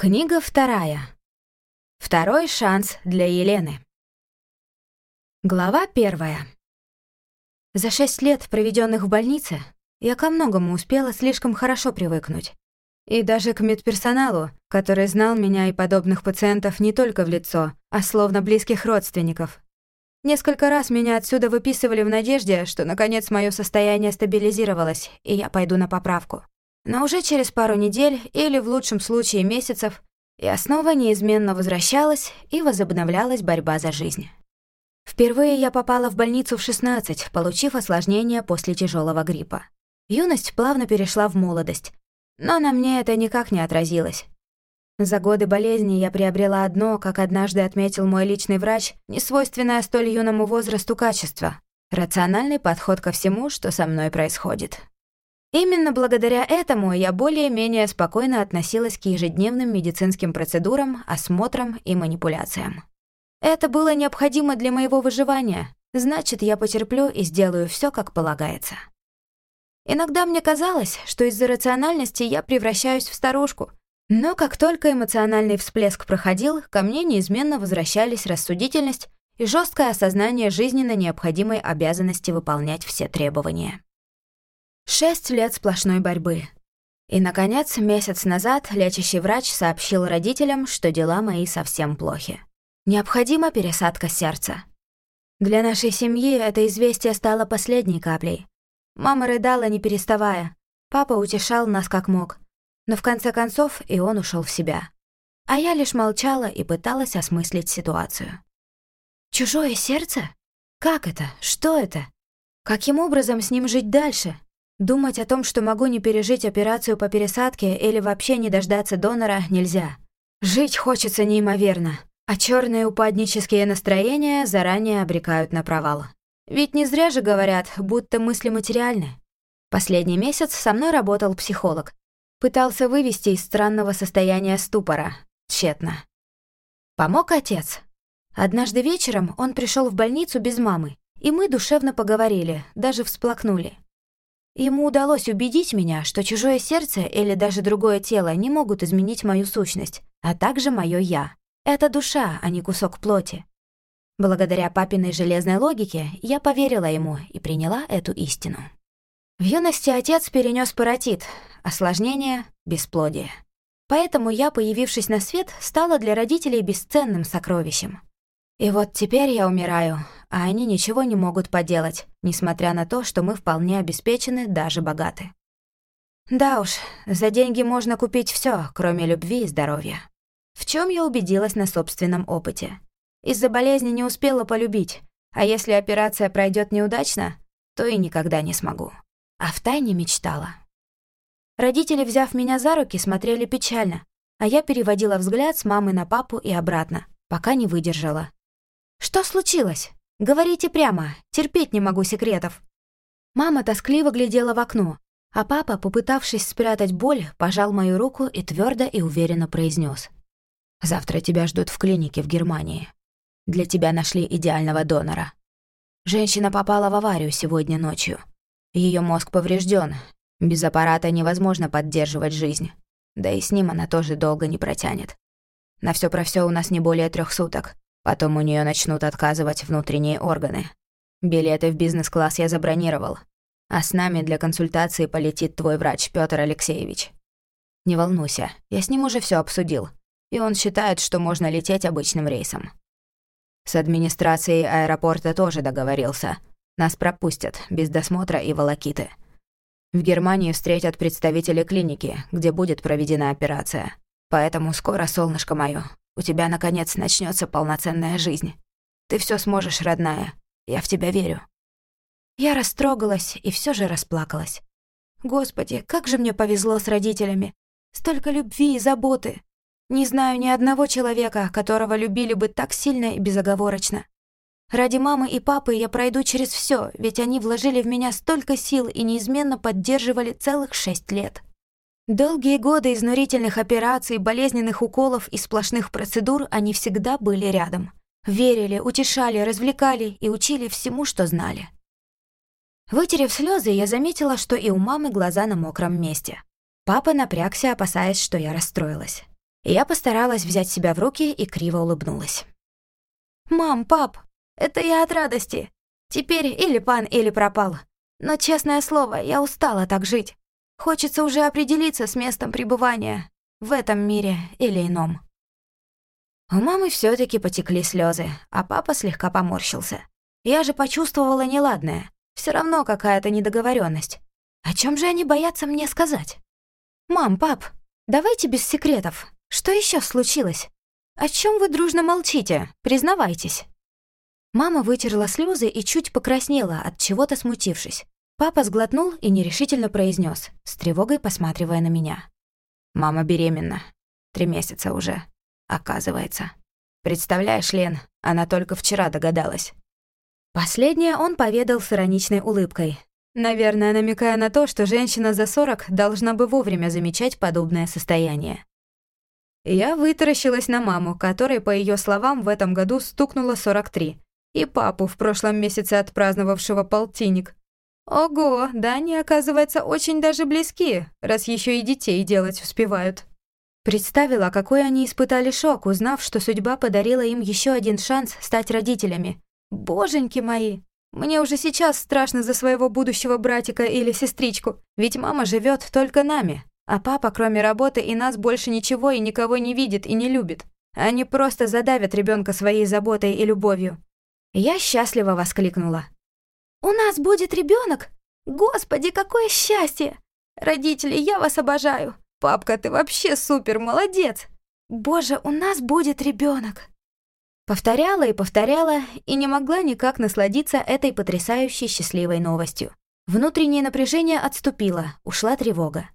Книга вторая. Второй шанс для Елены. Глава первая. За шесть лет, проведенных в больнице, я ко многому успела слишком хорошо привыкнуть. И даже к медперсоналу, который знал меня и подобных пациентов не только в лицо, а словно близких родственников. Несколько раз меня отсюда выписывали в надежде, что наконец мое состояние стабилизировалось, и я пойду на поправку. Но уже через пару недель, или в лучшем случае месяцев, я снова неизменно возвращалась и возобновлялась борьба за жизнь. Впервые я попала в больницу в 16, получив осложнение после тяжелого гриппа. Юность плавно перешла в молодость, но на мне это никак не отразилось. За годы болезни я приобрела одно, как однажды отметил мой личный врач, несвойственное столь юному возрасту качество — рациональный подход ко всему, что со мной происходит. Именно благодаря этому я более-менее спокойно относилась к ежедневным медицинским процедурам, осмотрам и манипуляциям. Это было необходимо для моего выживания, значит, я потерплю и сделаю все, как полагается. Иногда мне казалось, что из-за рациональности я превращаюсь в старушку, но как только эмоциональный всплеск проходил, ко мне неизменно возвращались рассудительность и жесткое осознание жизненно необходимой обязанности выполнять все требования. Шесть лет сплошной борьбы. И, наконец, месяц назад лечащий врач сообщил родителям, что дела мои совсем плохи. Необходима пересадка сердца. Для нашей семьи это известие стало последней каплей. Мама рыдала, не переставая. Папа утешал нас как мог. Но в конце концов и он ушел в себя. А я лишь молчала и пыталась осмыслить ситуацию. Чужое сердце? Как это? Что это? Каким образом с ним жить дальше? Думать о том, что могу не пережить операцию по пересадке или вообще не дождаться донора, нельзя. Жить хочется неимоверно, а черные упаднические настроения заранее обрекают на провал. Ведь не зря же говорят, будто мысли материальны. Последний месяц со мной работал психолог. Пытался вывести из странного состояния ступора. Тщетно. Помог отец. Однажды вечером он пришел в больницу без мамы, и мы душевно поговорили, даже всплакнули. Ему удалось убедить меня, что чужое сердце или даже другое тело не могут изменить мою сущность, а также моё «я». Это душа, а не кусок плоти. Благодаря папиной железной логике я поверила ему и приняла эту истину. В юности отец перенес паротит, осложнение — бесплодие. Поэтому я, появившись на свет, стала для родителей бесценным сокровищем. И вот теперь я умираю, а они ничего не могут поделать, несмотря на то, что мы вполне обеспечены, даже богаты. Да уж, за деньги можно купить все, кроме любви и здоровья. В чем я убедилась на собственном опыте. Из-за болезни не успела полюбить, а если операция пройдет неудачно, то и никогда не смогу. А втайне мечтала. Родители, взяв меня за руки, смотрели печально, а я переводила взгляд с мамы на папу и обратно, пока не выдержала. «Что случилось?» Говорите прямо, терпеть не могу секретов». Мама тоскливо глядела в окно, а папа, попытавшись спрятать боль, пожал мою руку и твердо и уверенно произнес: «Завтра тебя ждут в клинике в Германии. Для тебя нашли идеального донора. Женщина попала в аварию сегодня ночью. Ее мозг поврежден. Без аппарата невозможно поддерживать жизнь. Да и с ним она тоже долго не протянет. На все про все у нас не более трех суток. Потом у нее начнут отказывать внутренние органы. Билеты в бизнес-класс я забронировал. А с нами для консультации полетит твой врач Петр Алексеевич. Не волнуйся, я с ним уже все обсудил. И он считает, что можно лететь обычным рейсом. С администрацией аэропорта тоже договорился. Нас пропустят, без досмотра и волокиты. В Германии встретят представители клиники, где будет проведена операция. Поэтому скоро, солнышко моё, у тебя, наконец, начнется полноценная жизнь. Ты все сможешь, родная. Я в тебя верю». Я растрогалась и все же расплакалась. Господи, как же мне повезло с родителями. Столько любви и заботы. Не знаю ни одного человека, которого любили бы так сильно и безоговорочно. Ради мамы и папы я пройду через все, ведь они вложили в меня столько сил и неизменно поддерживали целых шесть лет. Долгие годы изнурительных операций, болезненных уколов и сплошных процедур они всегда были рядом. Верили, утешали, развлекали и учили всему, что знали. Вытерев слезы, я заметила, что и у мамы глаза на мокром месте. Папа напрягся, опасаясь, что я расстроилась. Я постаралась взять себя в руки и криво улыбнулась. «Мам, пап, это я от радости. Теперь или пан, или пропал. Но, честное слово, я устала так жить. Хочется уже определиться с местом пребывания. В этом мире или ином». У мамы все таки потекли слезы, а папа слегка поморщился. Я же почувствовала неладное. Все равно какая-то недоговоренность. О чем же они боятся мне сказать? «Мам, пап, давайте без секретов. Что еще случилось? О чем вы дружно молчите? Признавайтесь». Мама вытерла слезы и чуть покраснела, от чего-то смутившись. Папа сглотнул и нерешительно произнес, с тревогой посматривая на меня. «Мама беременна. Три месяца уже. Оказывается. Представляешь, Лен, она только вчера догадалась». Последнее он поведал с ироничной улыбкой, наверное, намекая на то, что женщина за 40 должна бы вовремя замечать подобное состояние. Я вытаращилась на маму, которой, по ее словам, в этом году стукнуло 43, и папу, в прошлом месяце отпраздновавшего полтинник. Ого, да они, оказывается, очень даже близки, раз еще и детей делать успевают. Представила, какой они испытали шок, узнав, что судьба подарила им еще один шанс стать родителями. Боженьки мои! Мне уже сейчас страшно за своего будущего братика или сестричку, ведь мама живет только нами, а папа, кроме работы и нас, больше ничего и никого не видит и не любит. Они просто задавят ребенка своей заботой и любовью. Я счастливо воскликнула. «У нас будет ребенок? Господи, какое счастье! Родители, я вас обожаю! Папка, ты вообще супер, молодец! Боже, у нас будет ребенок! Повторяла и повторяла, и не могла никак насладиться этой потрясающей счастливой новостью. Внутреннее напряжение отступило, ушла тревога.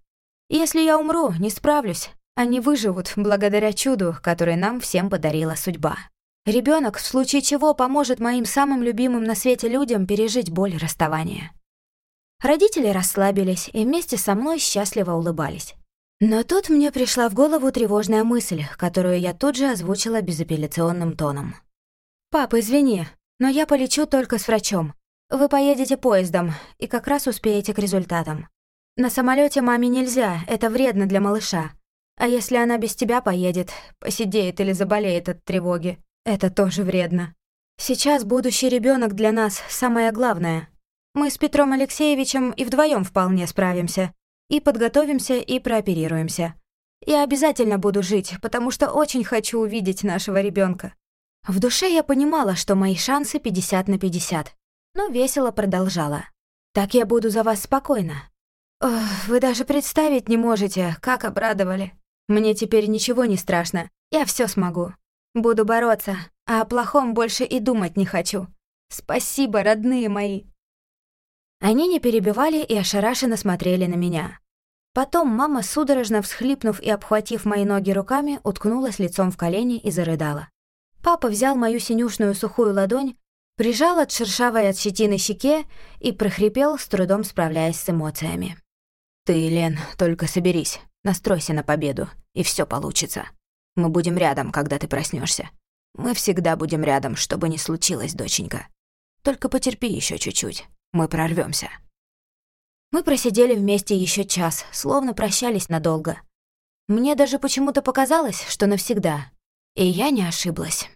Если я умру, не справлюсь. Они выживут благодаря чуду, которое нам всем подарила судьба. Ребенок, в случае чего, поможет моим самым любимым на свете людям пережить боль расставания. Родители расслабились и вместе со мной счастливо улыбались. Но тут мне пришла в голову тревожная мысль, которую я тут же озвучила безапелляционным тоном. «Пап, извини, но я полечу только с врачом. Вы поедете поездом и как раз успеете к результатам. На самолете маме нельзя, это вредно для малыша. А если она без тебя поедет, посидеет или заболеет от тревоги, это тоже вредно. Сейчас будущий ребенок для нас самое главное. Мы с Петром Алексеевичем и вдвоем вполне справимся. И подготовимся, и прооперируемся. Я обязательно буду жить, потому что очень хочу увидеть нашего ребенка. В душе я понимала, что мои шансы 50 на 50, но весело продолжала. Так я буду за вас спокойно. Ох, вы даже представить не можете, как обрадовали. Мне теперь ничего не страшно, я все смогу. Буду бороться, а о плохом больше и думать не хочу. Спасибо, родные мои!» Они не перебивали и ошарашенно смотрели на меня. Потом мама, судорожно всхлипнув и обхватив мои ноги руками, уткнулась лицом в колени и зарыдала. Папа взял мою синюшную сухую ладонь, прижал от шершавой от щетины щеке и прохрипел, с трудом справляясь с эмоциями. «Ты, Лен, только соберись, настройся на победу, и все получится. Мы будем рядом, когда ты проснешься. Мы всегда будем рядом, что бы ни случилось, доченька. Только потерпи еще чуть-чуть, мы прорвемся. Мы просидели вместе еще час, словно прощались надолго. Мне даже почему-то показалось, что навсегда. И я не ошиблась.